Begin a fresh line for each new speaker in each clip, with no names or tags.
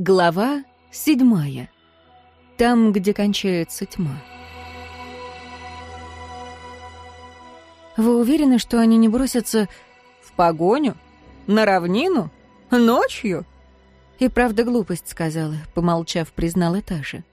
Глава седьмая. Там, где кончается тьма. «Вы уверены, что они не бросятся...» «В погоню? На равнину? Ночью?» И правда глупость сказала, помолчав, признал Таша.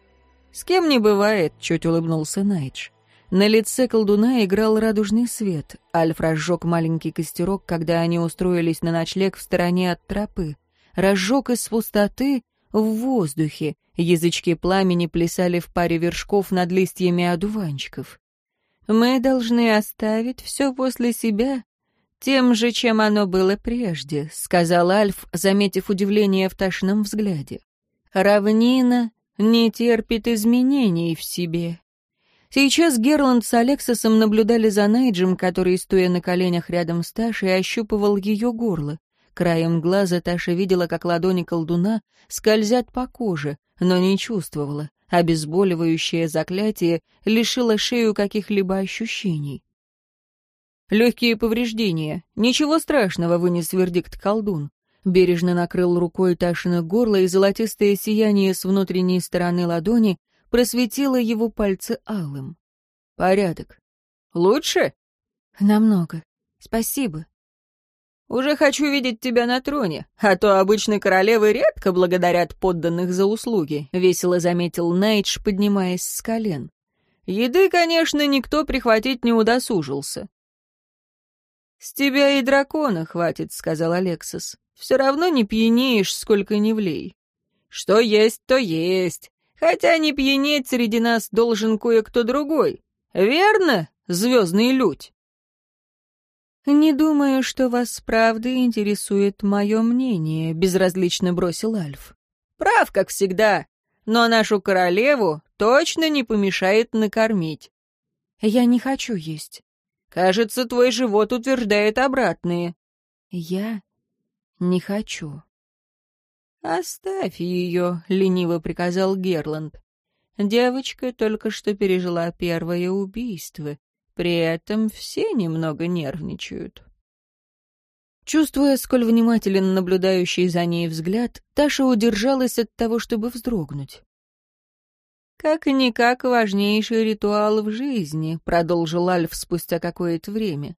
«С кем не бывает», — чуть улыбнулся Найдж. На лице колдуна играл радужный свет. Альф разжег маленький костерок, когда они устроились на ночлег в стороне от тропы. Разжег из пустоты в воздухе, язычки пламени плясали в паре вершков над листьями одуванчиков. «Мы должны оставить все после себя», «Тем же, чем оно было прежде», — сказал Альф, заметив удивление в тошном взгляде. «Равнина не терпит изменений в себе». Сейчас Герланд с Алексосом наблюдали за Найджем, который, стоя на коленях рядом с Ташей, ощупывал ее горло. Краем глаза Таша видела, как ладони колдуна скользят по коже, но не чувствовала. Обезболивающее заклятие лишило шею каких-либо ощущений. «Легкие повреждения. Ничего страшного», — вынес вердикт колдун. Бережно накрыл рукой Ташина горло, и золотистое сияние с внутренней стороны ладони просветило его пальцы алым. «Порядок. Лучше?» «Намного. Спасибо», уже хочу видеть тебя на троне, а то обычно королевы редко благодарят подданных за услуги», — весело заметил Найдж, поднимаясь с колен. «Еды, конечно, никто прихватить не удосужился». «С тебя и дракона хватит», — сказал Алексис. «Все равно не пьянеешь, сколько не влей». «Что есть, то есть. Хотя не пьянеть среди нас должен кое-кто другой. Верно, звездный людь?» «Не думаю, что вас правда интересует мое мнение», — безразлично бросил Альф. «Прав, как всегда, но нашу королеву точно не помешает накормить». «Я не хочу есть». «Кажется, твой живот утверждает обратное. «Я не хочу». «Оставь ее», — лениво приказал Герланд. Девочка только что пережила первое убийство. При этом все немного нервничают. Чувствуя, сколь внимателен наблюдающий за ней взгляд, Таша удержалась от того, чтобы вздрогнуть. «Как-никак важнейший ритуал в жизни», — продолжил Альф спустя какое-то время,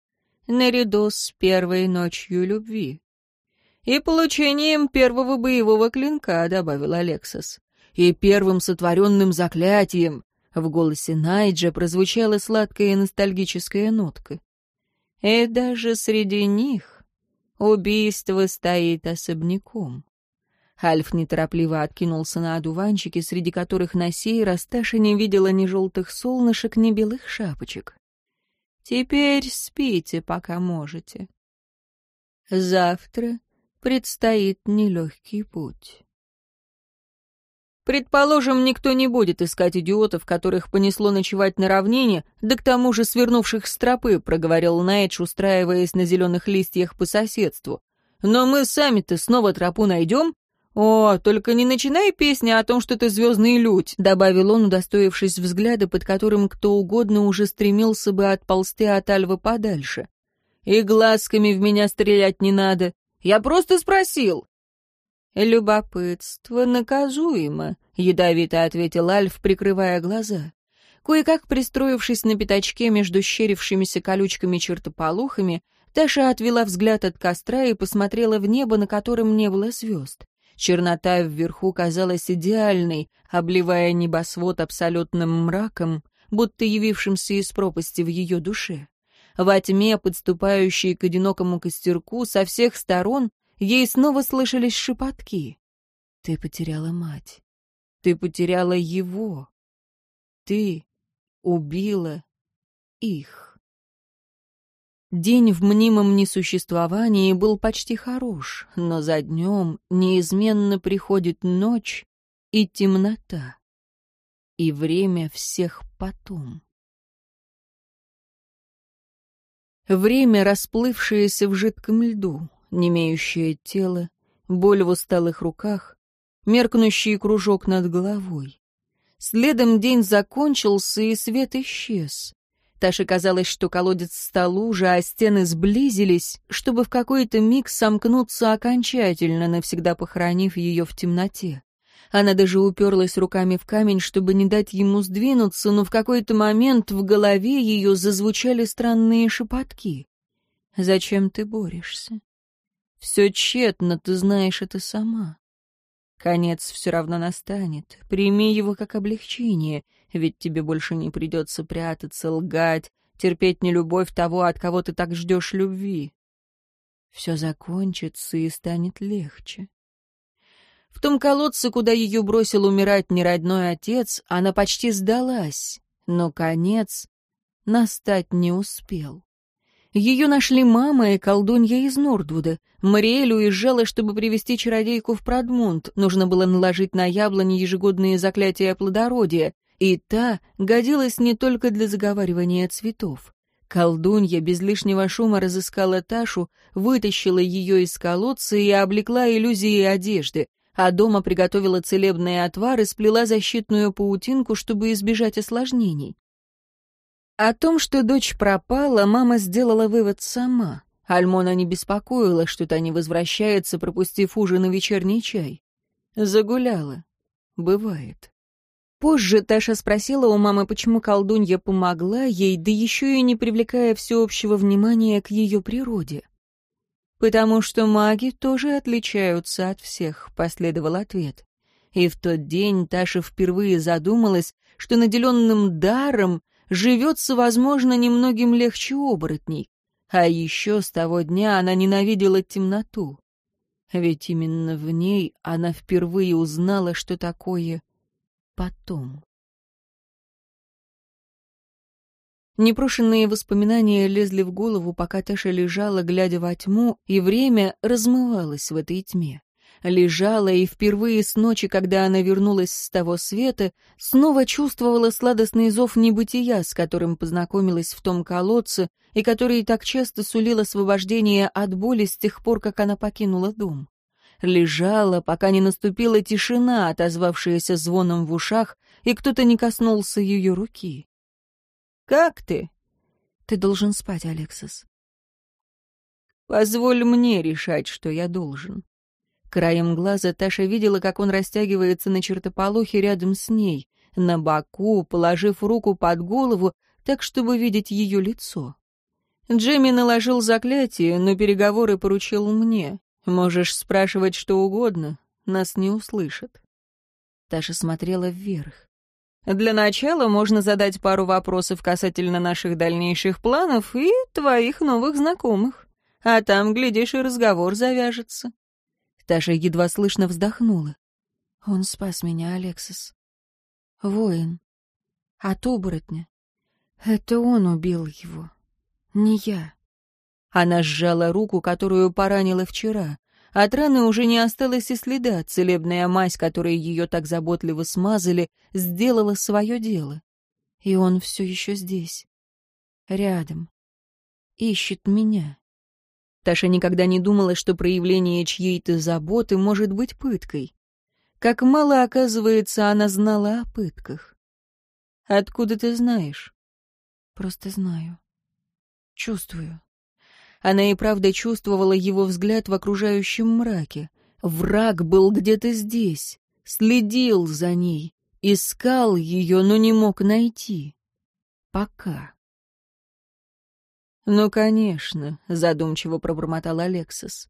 наряду с первой ночью любви. «И получением первого боевого клинка», — добавил Алексас, — «и первым сотворенным заклятием, в голосе Найджа прозвучала сладкая ностальгическая нотка. И даже среди них убийство стоит особняком. Альф неторопливо откинулся на одуванчики, среди которых на сей раз Таша не видела ни желтых солнышек, ни белых шапочек. «Теперь спите, пока можете. Завтра предстоит нелегкий путь». Предположим, никто не будет искать идиотов, которых понесло ночевать на равнине, да к тому же свернувших с тропы, проговорил Найдж, устраиваясь на зеленых листьях по соседству. Но мы сами-то снова тропу найдем? О, только не начинай песни о том, что ты звездный людь, добавил он, удостоившись взгляда, под которым кто угодно уже стремился бы отползти от Альвы подальше. И глазками в меня стрелять не надо. Я просто спросил. «Любопытство наказуемо», — ядовито ответил Альф, прикрывая глаза. Кое-как пристроившись на пятачке между щерившимися колючками-чертополохами, Таша отвела взгляд от костра и посмотрела в небо, на котором не было звезд. Чернота вверху казалась идеальной, обливая небосвод абсолютным мраком, будто явившимся из пропасти в ее душе. Во тьме, подступающей к одинокому костерку, со всех сторон Ей снова слышались шепотки. «Ты потеряла мать. Ты потеряла его. Ты убила их». День в мнимом несуществовании был почти хорош, но за днем неизменно приходит ночь и темнота, и время всех потом. Время, расплывшееся в жидком льду, немеющее тело, боль в усталых руках, меркнущий кружок над головой. Следом день закончился, и свет исчез. Таше казалось, что колодец стал уже, а стены сблизились, чтобы в какой-то миг сомкнуться окончательно, навсегда похоронив ее в темноте. Она даже уперлась руками в камень, чтобы не дать ему сдвинуться, но в какой-то момент в голове ее зазвучали странные шепотки. «Зачем ты борешься? Все тщетно, ты знаешь это сама. Конец все равно настанет. Прими его как облегчение, ведь тебе больше не придется прятаться, лгать, терпеть не любовь того, от кого ты так ждешь любви. Все закончится и станет легче. В том колодце, куда ее бросил умирать неродной отец, она почти сдалась, но конец настать не успел. Ее нашли мама и колдунья из Нордвуда. Мариэль уезжала, чтобы привести чародейку в Продмунд. Нужно было наложить на яблони ежегодные заклятия плодородия. И та годилась не только для заговаривания цветов. Колдунья без лишнего шума разыскала Ташу, вытащила ее из колодца и облекла иллюзии одежды, а дома приготовила целебные отвары, сплела защитную паутинку, чтобы избежать осложнений. О том, что дочь пропала, мама сделала вывод сама. Альмона не беспокоила, что та не возвращается, пропустив ужин и вечерний чай. Загуляла. Бывает. Позже Таша спросила у мамы, почему колдунья помогла ей, да еще и не привлекая всеобщего внимания к ее природе. «Потому что маги тоже отличаются от всех», — последовал ответ. И в тот день Таша впервые задумалась, что наделенным даром — живется, возможно, немногим легче оборотней. А еще с того дня она ненавидела темноту. Ведь именно в ней она впервые узнала, что такое потом. Непрошенные воспоминания лезли в голову, пока Таша лежала, глядя во тьму, и время размывалось в этой тьме лежала и впервые с ночи, когда она вернулась с того света, снова чувствовала сладостный зов небытия, с которым познакомилась в том колодце и который так часто сулил освобождение от боли с тех пор, как она покинула дом. Лежала, пока не наступила тишина, отозвавшаяся звоном в ушах, и кто-то не коснулся ее руки. «Как ты?» «Ты должен спать, Алексис». «Позволь мне решать, что я должен». Краем глаза Таша видела, как он растягивается на чертополохе рядом с ней, на боку, положив руку под голову, так, чтобы видеть ее лицо. Джимми наложил заклятие, но переговоры поручил мне. Можешь спрашивать что угодно, нас не услышат. Таша смотрела вверх. Для начала можно задать пару вопросов касательно наших дальнейших планов и твоих новых знакомых. А там, глядишь, и разговор завяжется. Таша едва слышно вздохнула. Он спас меня, Алексис. Воин. От оборотня. Это он убил его. Не я. Она сжала руку, которую поранила вчера. От раны уже не осталось и следа. Целебная мазь, которой ее так заботливо смазали, сделала свое дело. И он все еще здесь. Рядом. Ищет меня. Таша никогда не думала, что проявление чьей-то заботы может быть пыткой. Как мало, оказывается, она знала о пытках. «Откуда ты знаешь?» «Просто знаю. Чувствую». Она и правда чувствовала его взгляд в окружающем мраке. Враг был где-то здесь, следил за ней, искал ее, но не мог найти. Пока. «Ну, конечно», — задумчиво пробормотал Алексис.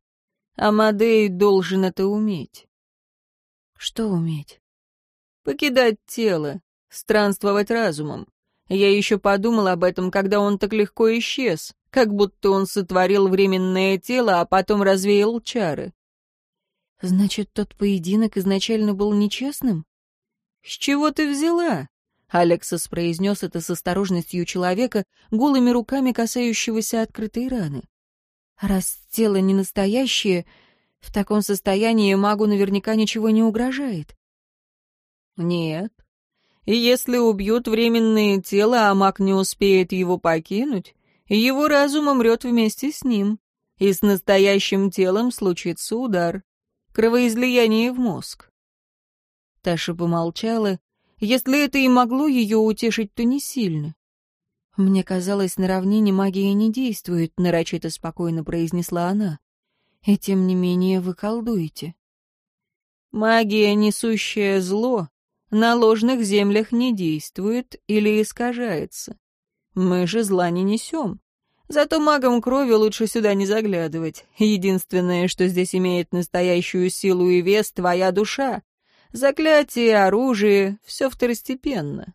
«Амадей должен это уметь». «Что уметь?» «Покидать тело, странствовать разумом. Я еще подумал об этом, когда он так легко исчез, как будто он сотворил временное тело, а потом развеял чары». «Значит, тот поединок изначально был нечестным?» «С чего ты взяла?» Алексас произнес это с осторожностью человека, голыми руками касающегося открытой раны. «Раз тело не настоящее, в таком состоянии магу наверняка ничего не угрожает». «Нет. И если убьют временное тело, а маг не успеет его покинуть, его разум умрет вместе с ним, и с настоящим телом случится удар, кровоизлияние в мозг». Таша помолчала, если это и могло ее утешить, то не сильно. «Мне казалось, на равнине магия не действует», — нарочито спокойно произнесла она. «И тем не менее вы колдуете». «Магия, несущая зло, на ложных землях не действует или искажается. Мы же зла не несем. Зато магам крови лучше сюда не заглядывать. Единственное, что здесь имеет настоящую силу и вес, — твоя душа. Заклятие, оружие — все второстепенно.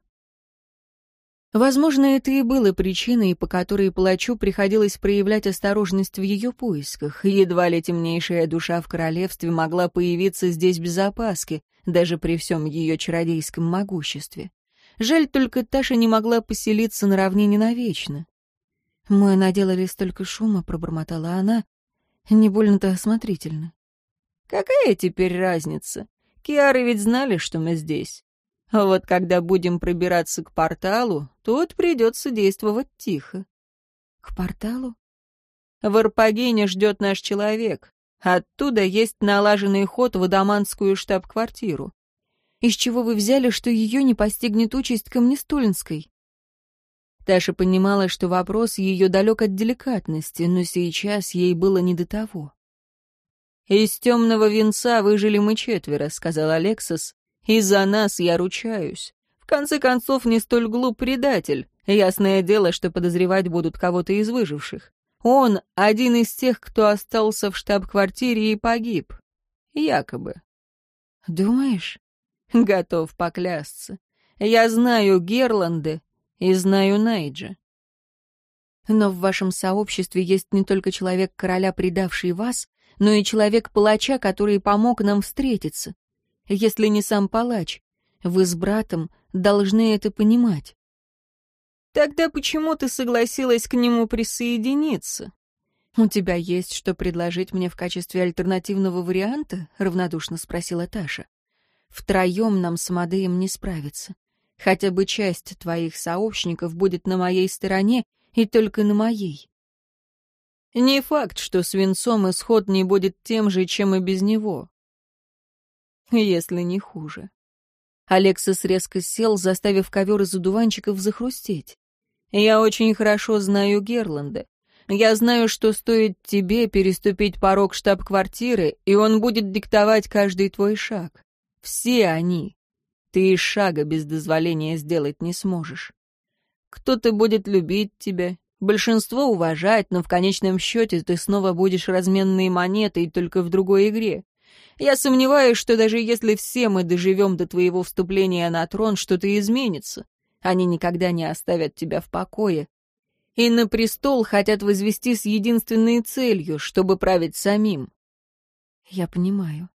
Возможно, это и было причиной, по которой палачу приходилось проявлять осторожность в ее поисках. Едва ли темнейшая душа в королевстве могла появиться здесь без опаски, даже при всем ее чародейском могуществе. Жаль только, Таша не могла поселиться на равнине навечно. «Мы наделали столько шума», — пробормотала она, — «не больно-то осмотрительно». «Какая теперь разница?» Киары ведь знали, что мы здесь. А вот когда будем пробираться к порталу, тут придется действовать тихо. К порталу? В Арпагене ждет наш человек. Оттуда есть налаженный ход в Адаманскую штаб-квартиру. Из чего вы взяли, что ее не постигнет участь Камнестулинской? Таша понимала, что вопрос ее далек от деликатности, но сейчас ей было не до того. «Из темного венца выжили мы четверо», — сказал Алексос. «И за нас я ручаюсь. В конце концов, не столь глуп предатель. Ясное дело, что подозревать будут кого-то из выживших. Он — один из тех, кто остался в штаб-квартире и погиб. Якобы». «Думаешь?» «Готов поклясться. Я знаю Герланды и знаю Найджа». «Но в вашем сообществе есть не только человек-короля, предавший вас, но и человек-палача, который помог нам встретиться. Если не сам палач, вы с братом должны это понимать. Тогда почему ты согласилась к нему присоединиться? У тебя есть что предложить мне в качестве альтернативного варианта? равнодушно спросила Таша. Втроем нам с Мадеем не справиться. Хотя бы часть твоих сообщников будет на моей стороне и только на моей. Не факт, что с венцом исход не будет тем же, чем и без него. Если не хуже. Алексис резко сел, заставив ковер из одуванчиков захрустеть. «Я очень хорошо знаю Герланда. Я знаю, что стоит тебе переступить порог штаб-квартиры, и он будет диктовать каждый твой шаг. Все они. Ты и шага без дозволения сделать не сможешь. Кто-то будет любить тебя, Большинство уважает, но в конечном счете ты снова будешь разменной монетой только в другой игре. Я сомневаюсь, что даже если все мы доживем до твоего вступления на трон, что-то изменится. Они никогда не оставят тебя в покое. И на престол хотят возвести с единственной целью, чтобы править самим. Я понимаю.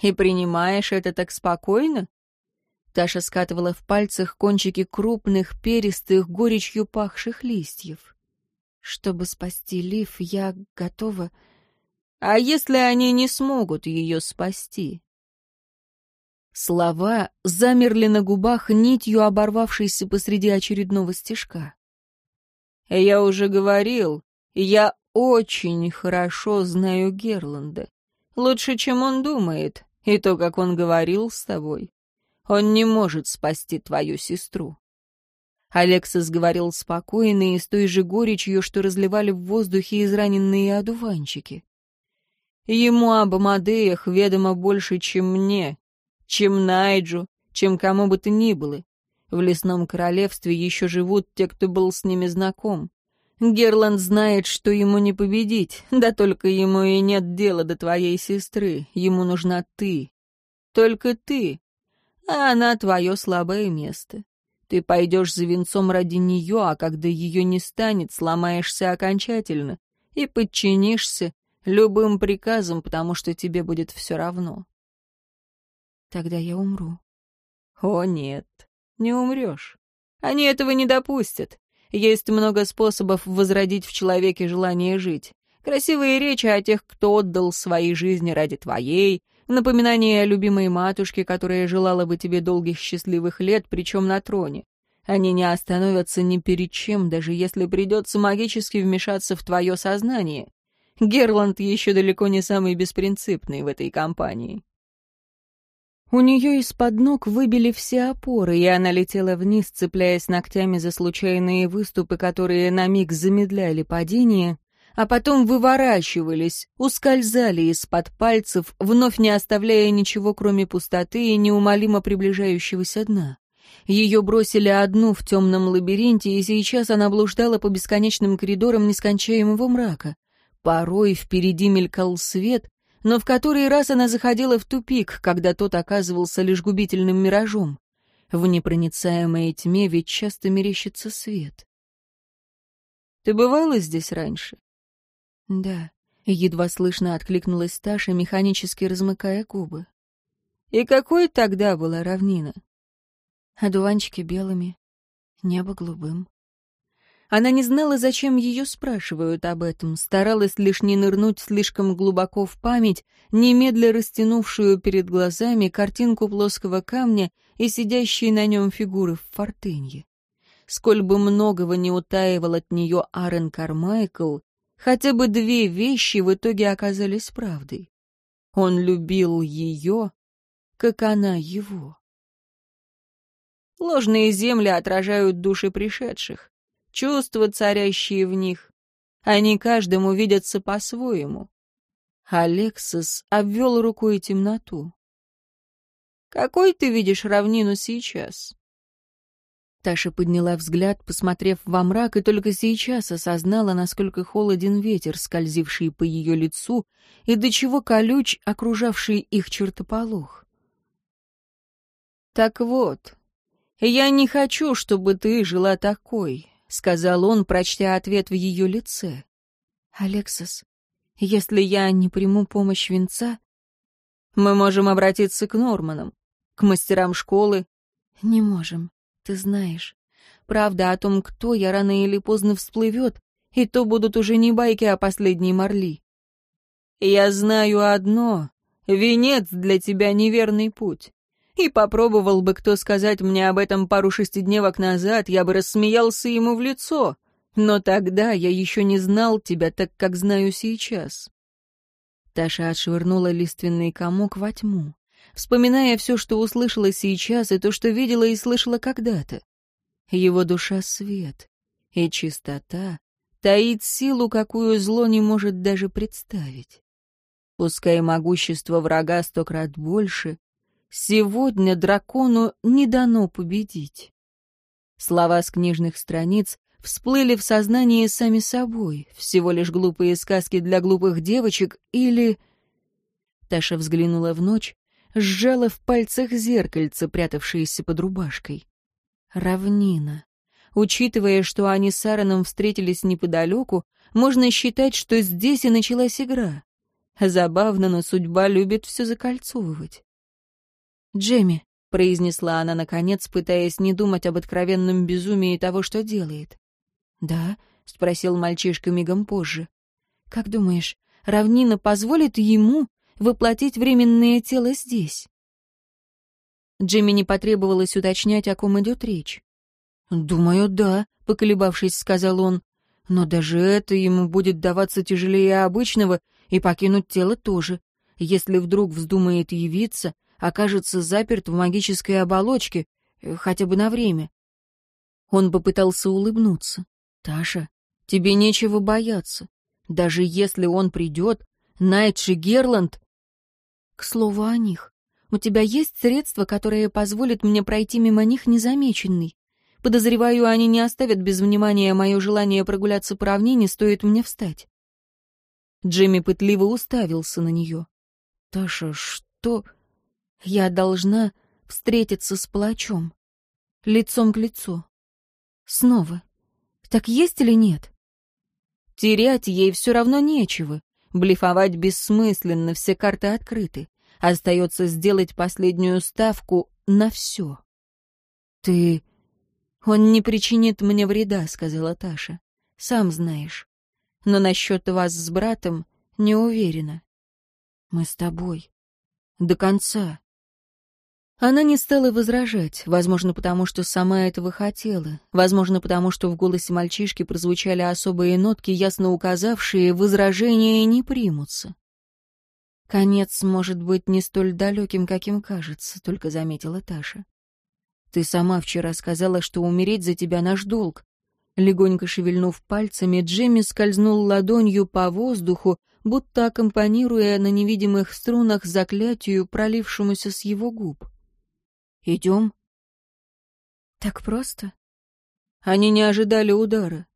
И принимаешь это так спокойно? Таша скатывала в пальцах кончики крупных, перистых, горечью пахших листьев чтобы спасти Лив, я готова... А если они не смогут ее спасти? Слова замерли на губах нитью, оборвавшейся посреди очередного стежка. Я уже говорил, я очень хорошо знаю Герланда. Лучше, чем он думает, и то, как он говорил с тобой. Он не может спасти твою сестру. Алексас говорил спокойно и с той же горечью, что разливали в воздухе израненные одуванчики. Ему об Амадеях ведомо больше, чем мне, чем Найджу, чем кому бы то ни было. В лесном королевстве еще живут те, кто был с ними знаком. Герланд знает, что ему не победить, да только ему и нет дела до твоей сестры, ему нужна ты. Только ты, а она твое слабое место. Ты пойдешь за венцом ради нее, а когда ее не станет, сломаешься окончательно и подчинишься любым приказам, потому что тебе будет все равно. Тогда я умру. О, нет, не умрешь. Они этого не допустят. Есть много способов возродить в человеке желание жить. Красивые речи о тех, кто отдал свои жизни ради твоей, напоминание о любимой матушке, которая желала бы тебе долгих счастливых лет, причем на троне. Они не остановятся ни перед чем, даже если придется магически вмешаться в твое сознание. Герланд еще далеко не самый беспринципный в этой компании. У нее из-под ног выбили все опоры, и она летела вниз, цепляясь ногтями за случайные выступы, которые на миг замедляли падение, а потом выворачивались, ускользали из-под пальцев, вновь не оставляя ничего, кроме пустоты и неумолимо приближающегося дна. Ее бросили одну в темном лабиринте, и сейчас она блуждала по бесконечным коридорам нескончаемого мрака. Порой впереди мелькал свет, но в который раз она заходила в тупик, когда тот оказывался лишь губительным миражом. В непроницаемой тьме ведь часто мерещится свет. «Ты бывала здесь раньше?» «Да», — едва слышно откликнулась Таша, механически размыкая губы. «И какой тогда была равнина?» «Одуванчики белыми, небо голубым». Она не знала, зачем ее спрашивают об этом, старалась лишь не нырнуть слишком глубоко в память, немедля растянувшую перед глазами картинку плоского камня и сидящей на нем фигуры в фортынье. Сколь бы многого не утаивал от нее Арен Кармайкл, Хотя бы две вещи в итоге оказались правдой. Он любил ее, как она его. Ложные земли отражают души пришедших, чувства, царящие в них. Они каждому видятся по-своему. Алексис обвел рукой темноту. «Какой ты видишь равнину сейчас?» Таша подняла взгляд, посмотрев во мрак, и только сейчас осознала, насколько холоден ветер, скользивший по ее лицу, и до чего колюч, окружавший их чертополох. «Так вот, я не хочу, чтобы ты жила такой», — сказал он, прочтя ответ в ее лице. «Алексас, если я не приму помощь венца...» «Мы можем обратиться к Норманам, к мастерам школы». «Не можем. Ты знаешь. Правда о том, кто я, рано или поздно всплывет, и то будут уже не байки о последней Марли. Я знаю одно. Венец для тебя неверный путь. И попробовал бы кто сказать мне об этом пару шестидневок назад, я бы рассмеялся ему в лицо. Но тогда я еще не знал тебя так, как знаю сейчас. Таша отшвырнула лиственный комок во тьму вспоминая все, что услышала сейчас, и то, что видела и слышала когда-то. Его душа — свет, и чистота таит силу, какую зло не может даже представить. Пускай могущество врага сто крат больше, сегодня дракону не дано победить. Слова с книжных страниц всплыли в сознании сами собой, всего лишь глупые сказки для глупых девочек или... Таша взглянула в ночь, сжала в пальцах зеркальце, прятавшееся под рубашкой. Равнина. Учитывая, что они с Аароном встретились неподалеку, можно считать, что здесь и началась игра. Забавно, но судьба любит все закольцовывать. «Джемми», — произнесла она наконец, пытаясь не думать об откровенном безумии того, что делает. «Да», — спросил мальчишка мигом позже. «Как думаешь, равнина позволит ему воплотить временное тело здесь. Джимми не потребовалось уточнять, о ком идет речь. «Думаю, да», — поколебавшись, сказал он. «Но даже это ему будет даваться тяжелее обычного, и покинуть тело тоже. Если вдруг вздумает явиться, окажется заперт в магической оболочке, э, хотя бы на время». Он попытался улыбнуться. «Таша, тебе нечего бояться. Даже если он придет, Найтши Герланд к слову о них. У тебя есть средства, которые позволят мне пройти мимо них незамеченный. Подозреваю, они не оставят без внимания мое желание прогуляться по равнине, стоит мне встать. Джимми пытливо уставился на нее. «Таша, что...» «Я должна встретиться с Плачом, Лицом к лицу. Снова. Так есть или нет?» «Терять ей все равно нечего. Блефовать бессмысленно, все карты открыты. Остается сделать последнюю ставку на все. «Ты...» «Он не причинит мне вреда», — сказала Таша. «Сам знаешь. Но насчет вас с братом не уверена. Мы с тобой. До конца. Она не стала возражать, возможно, потому что сама этого хотела, возможно, потому что в голосе мальчишки прозвучали особые нотки, ясно указавшие, возражения не примутся. «Конец может быть не столь далеким, каким кажется», — только заметила Таша. «Ты сама вчера сказала, что умереть за тебя наш долг». Легонько шевельнув пальцами, Джимми скользнул ладонью по воздуху, будто аккомпанируя на невидимых струнах заклятию, пролившемуся с его губ. Идем. Так просто? Они не ожидали удара.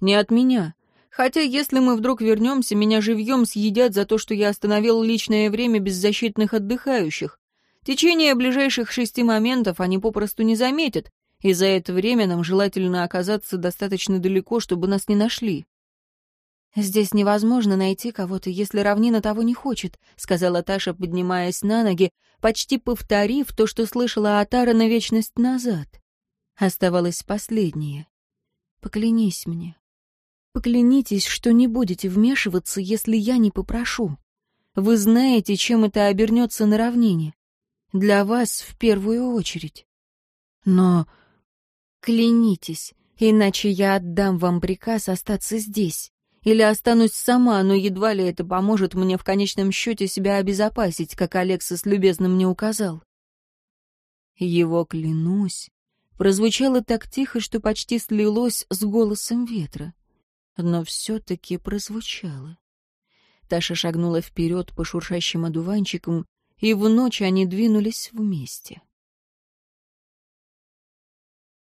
Не от меня. Хотя, если мы вдруг вернемся, меня живьем съедят за то, что я остановил личное время беззащитных отдыхающих. Течение ближайших шести моментов они попросту не заметят, и за это время нам желательно оказаться достаточно далеко, чтобы нас не нашли. «Здесь невозможно найти кого-то, если равнина того не хочет», — сказала Таша, поднимаясь на ноги, почти повторив то, что слышала от Ара на вечность назад. Оставалось последнее. «Поклянись мне. Поклянитесь, что не будете вмешиваться, если я не попрошу. Вы знаете, чем это обернется на равнине. Для вас в первую очередь. Но...» «Клянитесь, иначе я отдам вам приказ остаться здесь. Или останусь сама, но едва ли это поможет мне в конечном счете себя обезопасить, как Алексис любезно мне указал. Его клянусь прозвучало так тихо, что почти слилось с голосом ветра. Но все-таки прозвучало. Таша шагнула вперед по шуршащим одуванчикам, и в ночь они двинулись вместе.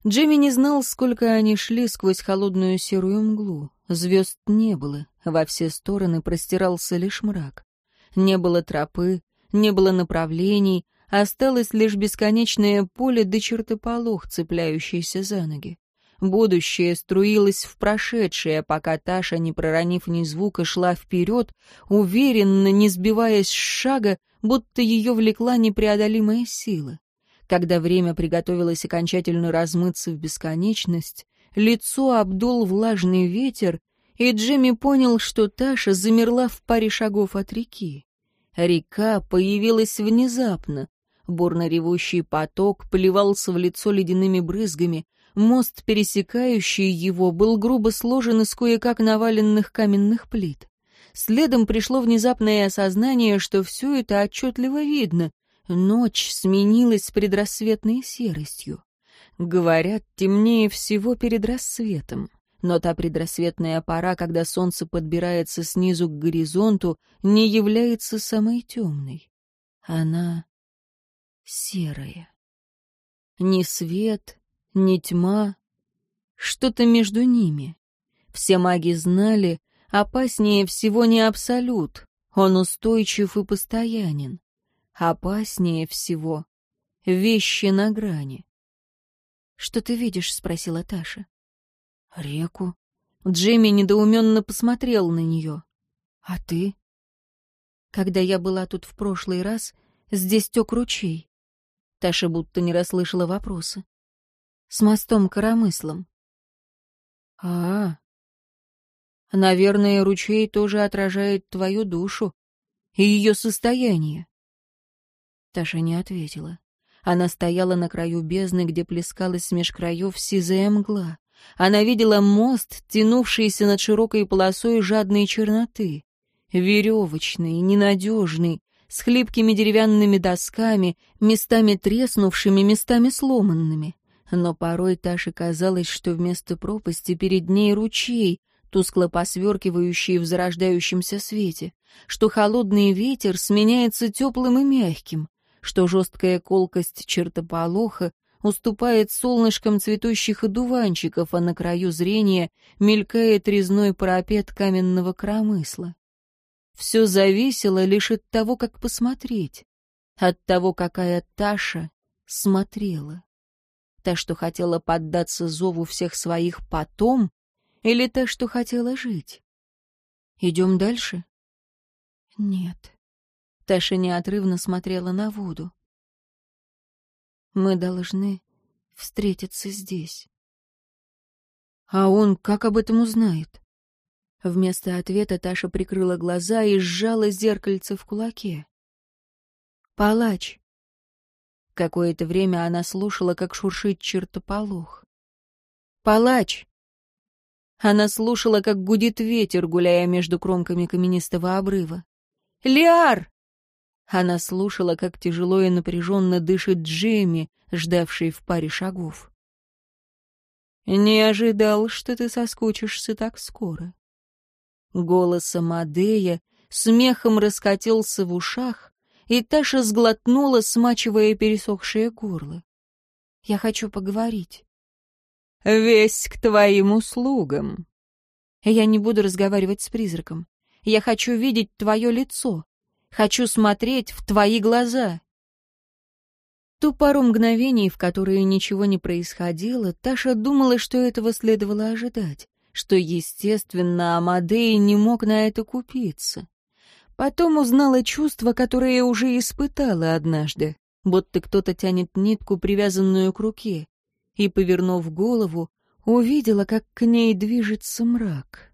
Джимми не знал, сколько они шли сквозь холодную серую мглу. Звезд не было, во все стороны простирался лишь мрак. Не было тропы, не было направлений, осталось лишь бесконечное поле до чертополох, цепляющейся за ноги. Будущее струилось в прошедшее, пока Таша, не проронив ни звука, шла вперед, уверенно, не сбиваясь с шага, будто ее влекла непреодолимая сила. Когда время приготовилось окончательно размыться в бесконечность, лицо обдул влажный ветер, и Джимми понял, что Таша замерла в паре шагов от реки. Река появилась внезапно. Бурно ревущий поток плевался в лицо ледяными брызгами. Мост, пересекающий его, был грубо сложен из кое-как наваленных каменных плит. Следом пришло внезапное осознание, что все это отчетливо видно. Ночь сменилась предрассветной серостью. Говорят, темнее всего перед рассветом. Но та предрассветная пора, когда солнце подбирается снизу к горизонту, не является самой темной. Она серая. Ни свет, ни тьма, что-то между ними. Все маги знали, опаснее всего не абсолют, он устойчив и постоянен. Опаснее всего — вещи на грани. «Что ты видишь?» — спросила Таша. «Реку». Джимми недоуменно посмотрел на нее. «А ты?» «Когда я была тут в прошлый раз, здесь тек ручей». Таша будто не расслышала вопроса. «С мостом коромыслом». «А, «Наверное, ручей тоже отражает твою душу и ее состояние». Таша не ответила. Она стояла на краю бездны, где плескалась меж краев сизая мгла. Она видела мост, тянувшийся над широкой полосой жадной черноты. Веревочный, ненадежный, с хлипкими деревянными досками, местами треснувшими, местами сломанными. Но порой Таше казалось, что вместо пропасти перед ней ручей, тускло посверкивающий в зарождающемся свете, что холодный ветер сменяется теплым и мягким, что жесткая колкость чертополоха уступает солнышкам цветущих одуванчиков, а на краю зрения мелькает резной парапет каменного кромысла. Все зависело лишь от того, как посмотреть, от того, какая Таша смотрела. Та, что хотела поддаться зову всех своих потом, или та, что хотела жить. Идем дальше? Нет. Таша неотрывно смотрела на воду. «Мы должны встретиться здесь». «А он как об этом узнает?» Вместо ответа Таша прикрыла глаза и сжала зеркальце в кулаке. «Палач!» Какое-то время она слушала, как шуршит чертополох. «Палач!» Она слушала, как гудит ветер, гуляя между кромками каменистого обрыва. «Лиар!» Она слушала, как тяжело и напряженно дышит Джейми, ждавший в паре шагов. «Не ожидал, что ты соскучишься так скоро». Голосом Амадея смехом раскатился в ушах, и Таша сглотнула, смачивая пересохшее горло. «Я хочу поговорить». «Весь к твоим услугам». «Я не буду разговаривать с призраком. Я хочу видеть твое лицо. Хочу смотреть в твои глаза. Ту пару мгновений, в которые ничего не происходило, Таша думала, что этого следовало ожидать, что, естественно, Амадей не мог на это купиться. Потом узнала чувство, которое уже испытала однажды, будто кто-то тянет нитку, привязанную к руке, и, повернув голову, увидела, как к ней движется мрак.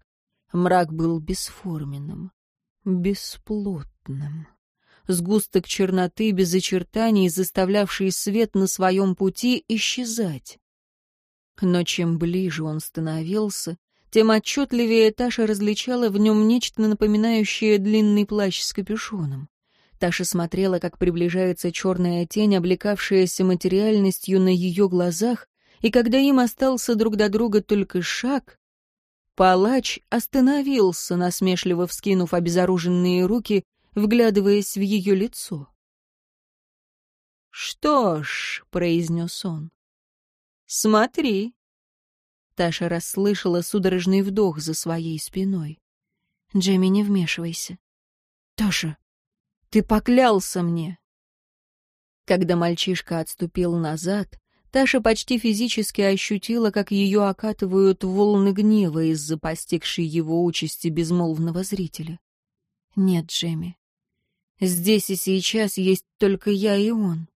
Мрак был бесформенным, бесплотным приятным. Сгусток черноты без очертаний, заставлявший свет на своем пути исчезать. Но чем ближе он становился, тем отчетливее Таша различала в нем нечто напоминающее длинный плащ с капюшоном. Таша смотрела, как приближается черная тень, облекавшаяся материальностью на ее глазах, и когда им остался друг до друга только шаг, палач остановился, насмешливо вскинув обезоруженные руки вглядываясь в ее лицо. «Что ж», — произнес он, — «смотри». Таша расслышала судорожный вдох за своей спиной. «Джемми, не вмешивайся». «Таша, ты поклялся мне». Когда мальчишка отступил назад, Таша почти физически ощутила, как ее окатывают волны гнева из-за постигшей его участи безмолвного зрителя. «Нет, Джемми, Здесь и сейчас есть только я и он.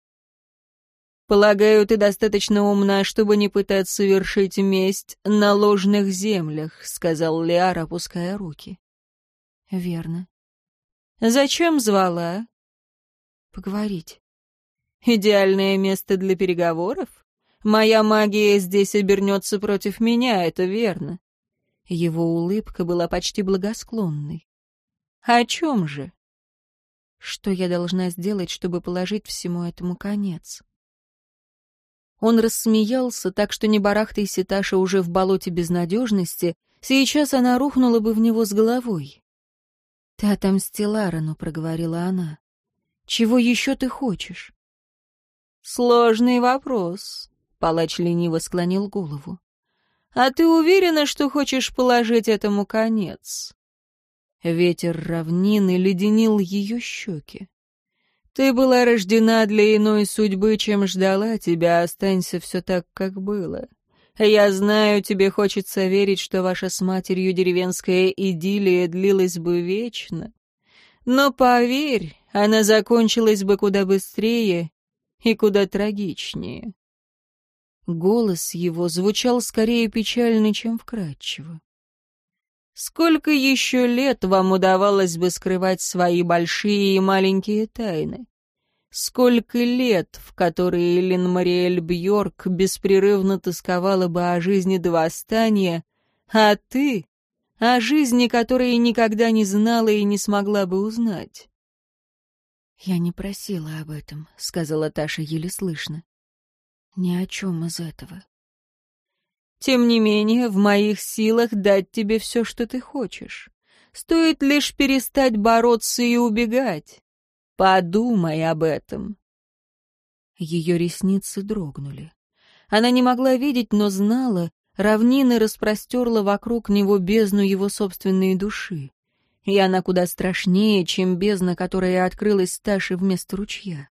Полагаю, ты достаточно умна, чтобы не пытаться совершить месть на ложных землях, сказал Лиар, опуская руки. Верно. Зачем звала? Поговорить. Идеальное место для переговоров? Моя магия здесь обернется против меня, это верно. Его улыбка была почти благосклонной. О чем же? Что я должна сделать, чтобы положить всему этому конец? Он рассмеялся, так что не барахтайся, Таша уже в болоте безнадежности, сейчас она рухнула бы в него с головой. «Ты отомстила Арану», — проговорила она. «Чего еще ты хочешь?» «Сложный вопрос», — палач лениво склонил голову. «А ты уверена, что хочешь положить этому конец?» Ветер равнины леденил ее щеки. «Ты была рождена для иной судьбы, чем ждала тебя, останься все так, как было. Я знаю, тебе хочется верить, что ваша с матерью деревенская идиллия длилась бы вечно. Но поверь, она закончилась бы куда быстрее и куда трагичнее». Голос его звучал скорее печально, чем вкрадчиво. Сколько еще лет вам удавалось бы скрывать свои большие и маленькие тайны? Сколько лет, в которые Элин Мариэль Бьорк беспрерывно тосковала бы о жизни до восстания, а ты — о жизни, которой никогда не знала и не смогла бы узнать? «Я не просила об этом», — сказала Таша еле слышно. «Ни о чем из этого. Тем не менее, в моих силах дать тебе все, что ты хочешь. Стоит лишь перестать бороться и убегать. Подумай об этом». Ее ресницы дрогнули. Она не могла видеть, но знала, равнины распростерла вокруг него бездну его собственной души. И она куда страшнее, чем бездна, которая открылась Сташе вместо ручья.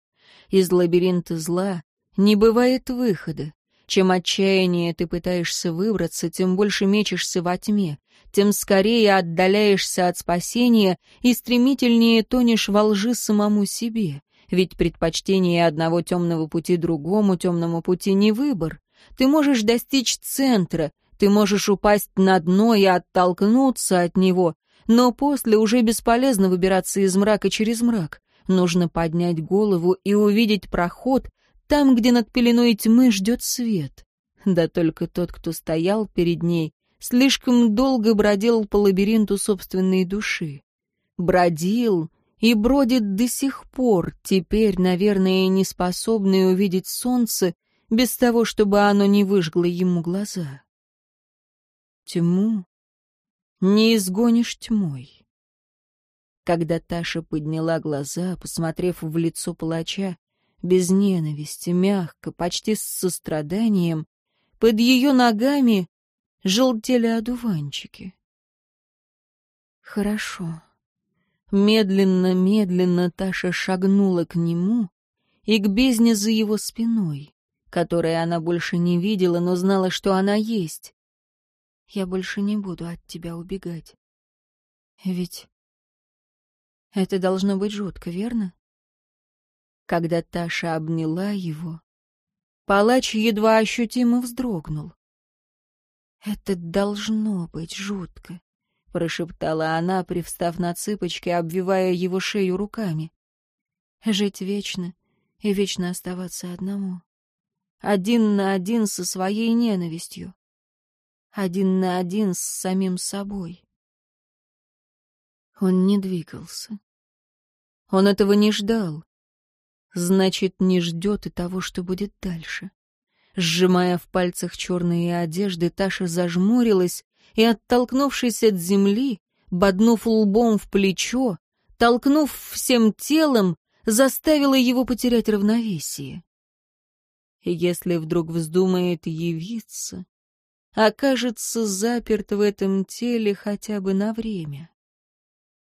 Из лабиринта зла не бывает выхода. Чем отчаяннее ты пытаешься выбраться, тем больше мечешься во тьме, тем скорее отдаляешься от спасения и стремительнее тонешь во лжи самому себе. Ведь предпочтение одного темного пути другому темному пути не выбор. Ты можешь достичь центра, ты можешь упасть на дно и оттолкнуться от него, но после уже бесполезно выбираться из мрака через мрак. Нужно поднять голову и увидеть проход, там, где над пеленой тьмы ждет свет. Да только тот, кто стоял перед ней, слишком долго бродил по лабиринту собственной души. Бродил и бродит до сих пор, теперь, наверное, не способный увидеть солнце, без того, чтобы оно не выжгло ему глаза. Тьму не изгонишь тьмой. Когда Таша подняла глаза, посмотрев в лицо палача, без ненависти, мягко, почти с состраданием, под ее ногами желтели одуванчики. Хорошо. Медленно-медленно Таша шагнула к нему и к бездне за его спиной, которой она больше не видела, но знала, что она есть. Я больше не буду от тебя убегать. Ведь это должно быть жутко, верно? когда Таша обняла его. Палач едва ощутимо вздрогнул. «Это должно быть жутко», — прошептала она, привстав на цыпочки, обвивая его шею руками. «Жить вечно и вечно оставаться одному. Один на один со своей ненавистью. Один на один с самим собой». Он не двигался. Он этого не ждал значит, не ждет и того, что будет дальше. Сжимая в пальцах черные одежды, Таша зажмурилась и, оттолкнувшись от земли, боднув лбом в плечо, толкнув всем телом, заставила его потерять равновесие. Если вдруг вздумает явиться, окажется заперт в этом теле хотя бы на время.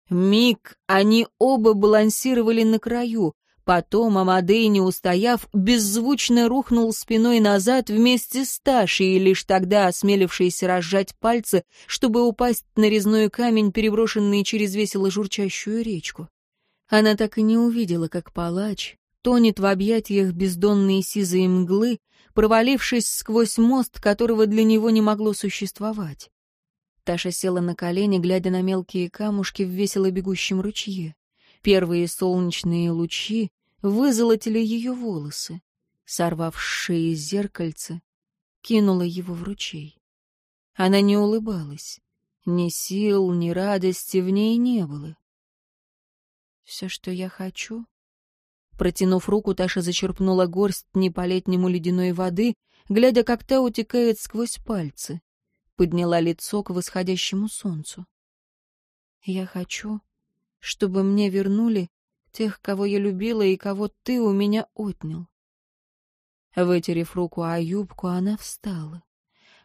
Миг они оба балансировали на краю, Потом Амадей, не устояв, беззвучно рухнул спиной назад вместе с Ташей, лишь тогда осмелившись разжать пальцы, чтобы упасть на резной камень, переброшенный через весело журчащую речку. Она так и не увидела, как палач тонет в объятиях бездонной сизой мглы, провалившись сквозь мост, которого для него не могло существовать. Таша села на колени, глядя на мелкие камушки в весело бегущем ручье. Первые солнечные лучи вызолотили ее волосы. Сорвав шеи зеркальце, кинула его в ручей. Она не улыбалась. Ни сил, ни радости в ней не было. «Все, что я хочу...» Протянув руку, Таша зачерпнула горсть неполетнему ледяной воды, глядя, как та утекает сквозь пальцы. Подняла лицо к восходящему солнцу. «Я хочу чтобы мне вернули тех, кого я любила и кого ты у меня отнял. Вытерев руку о юбку, она встала.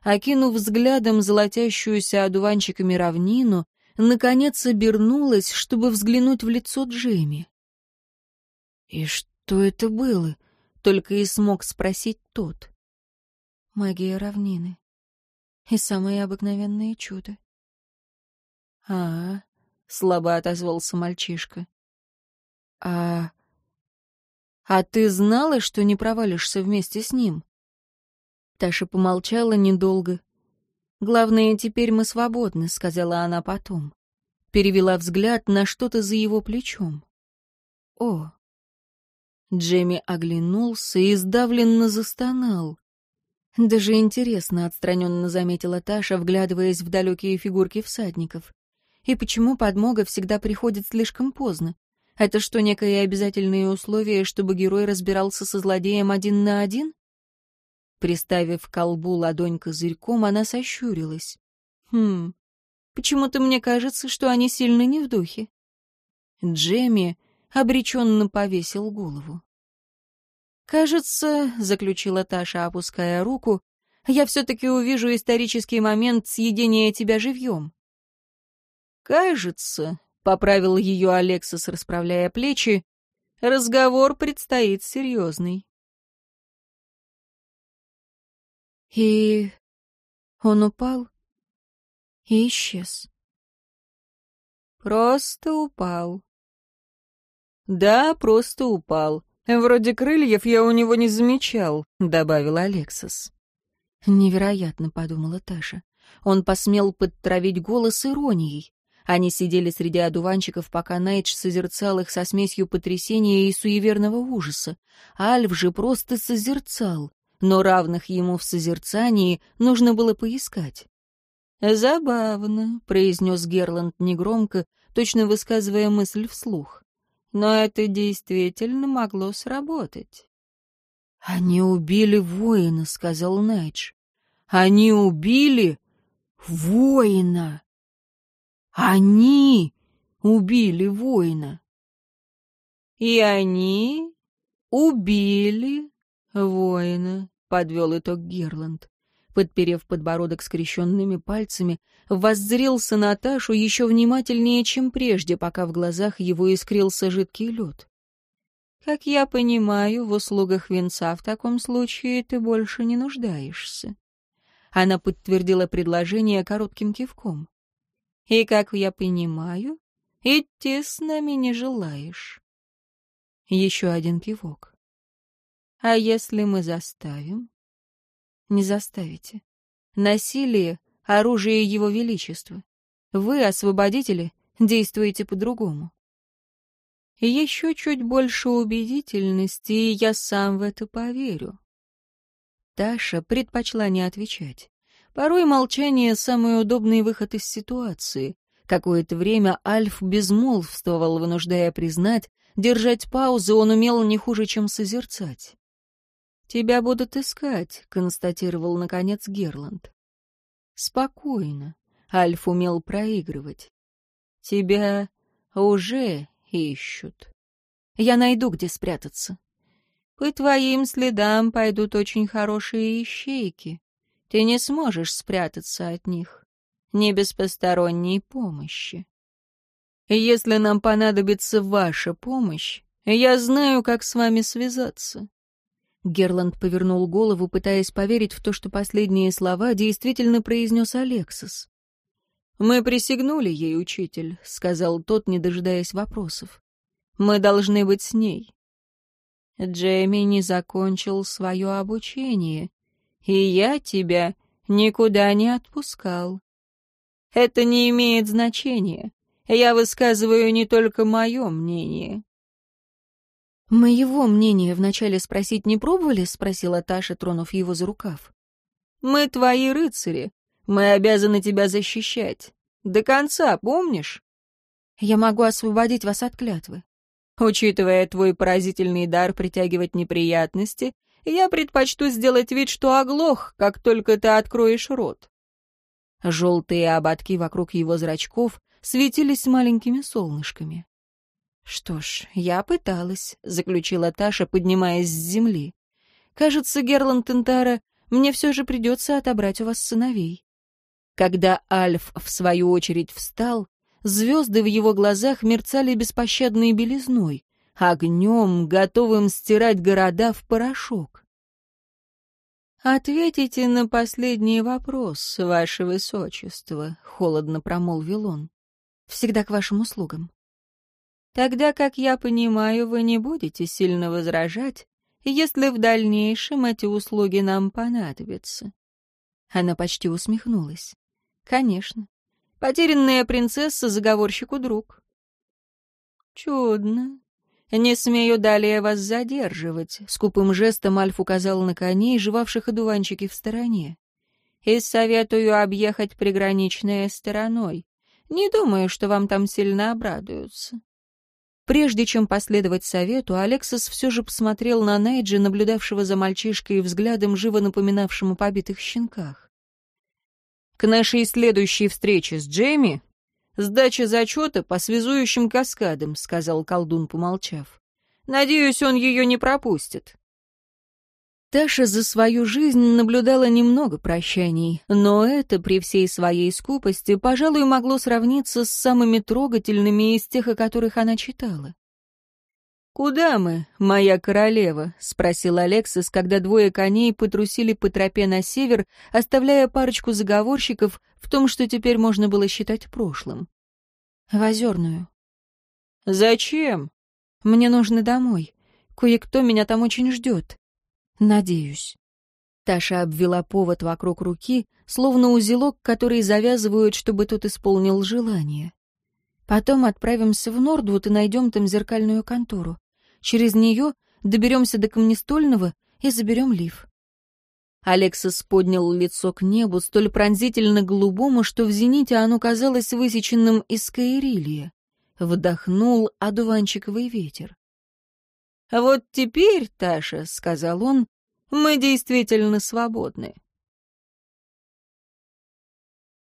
Окинув взглядом золотящуюся одуванчиками равнину, наконец обернулась, чтобы взглянуть в лицо Джейми. «И что это было?» — только и смог спросить тот. «Магия равнины. И самые обыкновенные чудо». «А, слабо отозвался мальчишка. А А ты знала, что не провалишься вместе с ним? Таша помолчала недолго. Главное, теперь мы свободны, сказала она потом. Перевела взгляд на что-то за его плечом. О. Джемми оглянулся и сдавленно застонал. Даже интересно, отстраненно заметила Таша, вглядываясь в далекие фигурки всадников и почему подмога всегда приходит слишком поздно? Это что, некое обязательное условие, чтобы герой разбирался со злодеем один на один? Приставив к колбу ладонь козырьком, она сощурилась. «Хм, почему-то мне кажется, что они сильно не в духе». Джемми обреченно повесил голову. «Кажется», — заключила Таша, опуская руку, — «я все-таки увижу исторический момент съедения тебя живьем». Кажется, — поправил ее Алексис, расправляя плечи, — разговор предстоит серьезный. И он упал и исчез. Просто упал. Да, просто упал. Вроде крыльев я у него не замечал, добавила Алексис. Невероятно, подумала Таша. Он посмел подтравить голос иронией. Они сидели среди одуванчиков, пока Найдж созерцал их со смесью потрясения и суеверного ужаса. Альф же просто созерцал, но равных ему в созерцании нужно было поискать. «Забавно», — произнес Герланд негромко, точно высказывая мысль вслух. «Но это действительно могло сработать». «Они убили воина», — сказал Найдж. «Они убили воина!» Они убили воина. И они убили воина, подвел итог Герланд. Подперев подбородок скрещенными пальцами, воззрелся на Ташу еще внимательнее, чем прежде, пока в глазах его искрился жидкий лед. «Как я понимаю, в услугах венца в таком случае ты больше не нуждаешься». Она подтвердила предложение коротким кивком. И, как я понимаю, идти с нами не желаешь. Еще один кивок. А если мы заставим? Не заставите. Насилие — оружие его величества. Вы, освободители, действуете по-другому. Еще чуть больше убедительности, и я сам в это поверю. Таша предпочла не отвечать. Порой молчание — самый удобный выход из ситуации. Какое-то время Альф безмолвствовал, вынуждая признать, держать паузы он умел не хуже, чем созерцать. «Тебя будут искать», — констатировал, наконец, Герланд. «Спокойно», — Альф умел проигрывать. «Тебя уже ищут. Я найду, где спрятаться. По твоим следам пойдут очень хорошие ищейки ты не сможешь спрятаться от них, не без посторонней помощи. Если нам понадобится ваша помощь, я знаю, как с вами связаться». Герланд повернул голову, пытаясь поверить в то, что последние слова действительно произнес Алексис. «Мы присягнули ей, учитель», — сказал тот, не дожидаясь вопросов. «Мы должны быть с ней». Джейми не закончил свое обучение и я тебя никуда не отпускал. Это не имеет значения. Я высказываю не только мое мнение». «Мы его мнение вначале спросить не пробовали?» — спросила Таша, тронув его за рукав. «Мы твои рыцари. Мы обязаны тебя защищать. До конца, помнишь?» «Я могу освободить вас от клятвы». «Учитывая твой поразительный дар притягивать неприятности, я предпочту сделать вид, что оглох, как только ты откроешь рот». Желтые ободки вокруг его зрачков светились маленькими солнышками. «Что ж, я пыталась», — заключила Таша, поднимаясь с земли. «Кажется, Герланд Тентара, мне все же придется отобрать у вас сыновей». Когда Альф, в свою очередь, встал, звезды в его глазах мерцали беспощадной белизной, а огнем, готовым стирать города в порошок? «Ответите на последний вопрос, ваше высочество», — холодно промолвил он. «Всегда к вашим услугам». «Тогда, как я понимаю, вы не будете сильно возражать, если в дальнейшем эти услуги нам понадобятся». Она почти усмехнулась. «Конечно. Потерянная принцесса заговорщику друг». «Чудно. «Не смею далее вас задерживать», — скупым жестом Альф указал на коней, жевавших одуванчики в стороне. «И советую объехать приграничной стороной. Не думаю, что вам там сильно обрадуются». Прежде чем последовать совету, Алексис все же посмотрел на Найджи, наблюдавшего за мальчишкой взглядом, живо напоминавшим о побитых щенках. «К нашей следующей встрече с Джейми «Сдача зачета по связующим каскадам», — сказал колдун, помолчав. «Надеюсь, он ее не пропустит». Таша за свою жизнь наблюдала немного прощаний, но это при всей своей скупости, пожалуй, могло сравниться с самыми трогательными из тех, о которых она читала. «Куда мы, моя королева?» — спросил Алексис, когда двое коней потрусили по тропе на север, оставляя парочку заговорщиков в том, что теперь можно было считать прошлым. «В Озерную». «Зачем?» «Мне нужно домой. Кое-кто меня там очень ждет. Надеюсь». Таша обвела повод вокруг руки, словно узелок, который завязывают, чтобы тот исполнил желание. «Потом отправимся в Нордвуд и найдем там зеркальную контору. Через нее доберемся до Камнестольного и заберем лиф. Алексис поднял лицо к небу, столь пронзительно голубому, что в зените оно казалось высеченным из скаэрилия. Вдохнул одуванчиковый ветер. «Вот теперь, Таша», — сказал он, — «мы действительно свободны».